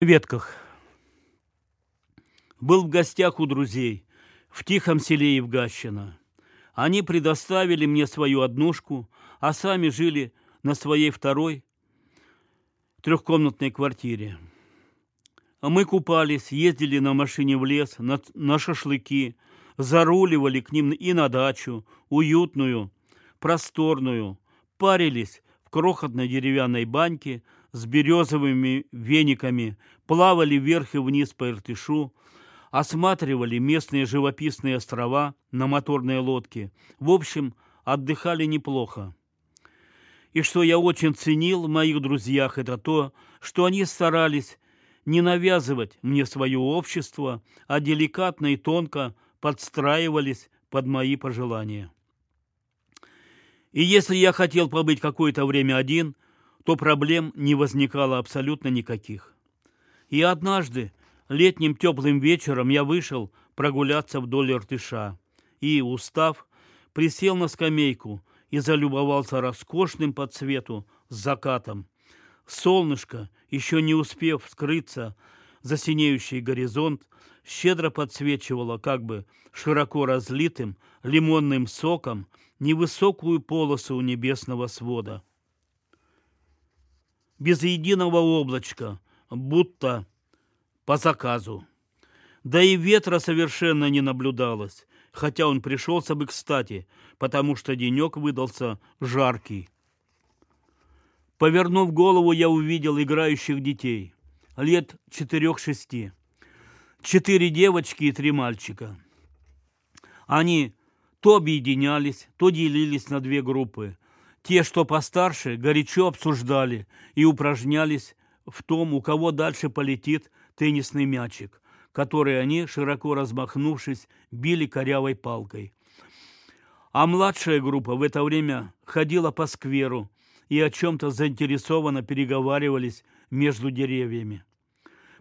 ветках. Был в гостях у друзей в тихом селе Евгащина. Они предоставили мне свою однушку, а сами жили на своей второй трехкомнатной квартире. Мы купались, ездили на машине в лес, на, на шашлыки, заруливали к ним и на дачу, уютную, просторную, парились крохотной деревянной баньке с березовыми вениками, плавали вверх и вниз по Иртышу, осматривали местные живописные острова на моторной лодке. В общем, отдыхали неплохо. И что я очень ценил в моих друзьях, это то, что они старались не навязывать мне свое общество, а деликатно и тонко подстраивались под мои пожелания. И если я хотел побыть какое-то время один, то проблем не возникало абсолютно никаких. И однажды, летним теплым вечером, я вышел прогуляться вдоль Иртыша и, устав, присел на скамейку и залюбовался роскошным по цвету закатом. Солнышко, еще не успев скрыться за синеющий горизонт, щедро подсвечивало как бы широко разлитым лимонным соком невысокую полосу у небесного свода. Без единого облачка, будто по заказу. Да и ветра совершенно не наблюдалось, хотя он пришелся бы кстати, потому что денек выдался жаркий. Повернув голову, я увидел играющих детей, лет четырех-шести. Четыре девочки и три мальчика. Они то объединялись, то делились на две группы. Те, что постарше, горячо обсуждали и упражнялись в том, у кого дальше полетит теннисный мячик, который они, широко размахнувшись, били корявой палкой. А младшая группа в это время ходила по скверу и о чем-то заинтересованно переговаривались между деревьями.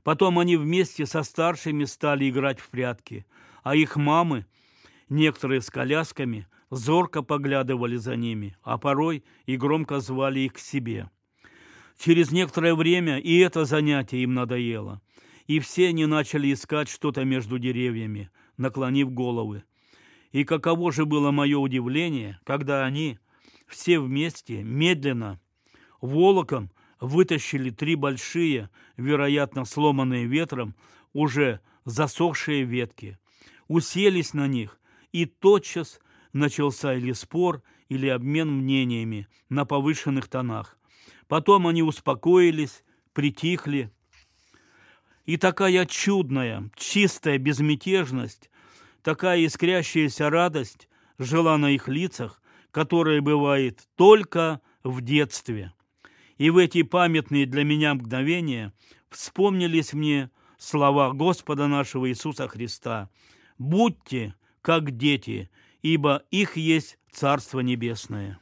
Потом они вместе со старшими стали играть в прятки, а их мамы, некоторые с колясками, зорко поглядывали за ними, а порой и громко звали их к себе. Через некоторое время и это занятие им надоело, и все они начали искать что-то между деревьями, наклонив головы. И каково же было мое удивление, когда они все вместе, медленно, волоком вытащили три большие, вероятно, сломанные ветром, уже засохшие ветки, уселись на них, и тотчас начался или спор, или обмен мнениями на повышенных тонах. Потом они успокоились, притихли, и такая чудная, чистая безмятежность такая искрящаяся радость жила на их лицах, которая бывает только в детстве. И в эти памятные для меня мгновения вспомнились мне слова Господа нашего Иисуса Христа. «Будьте, как дети, ибо их есть Царство Небесное».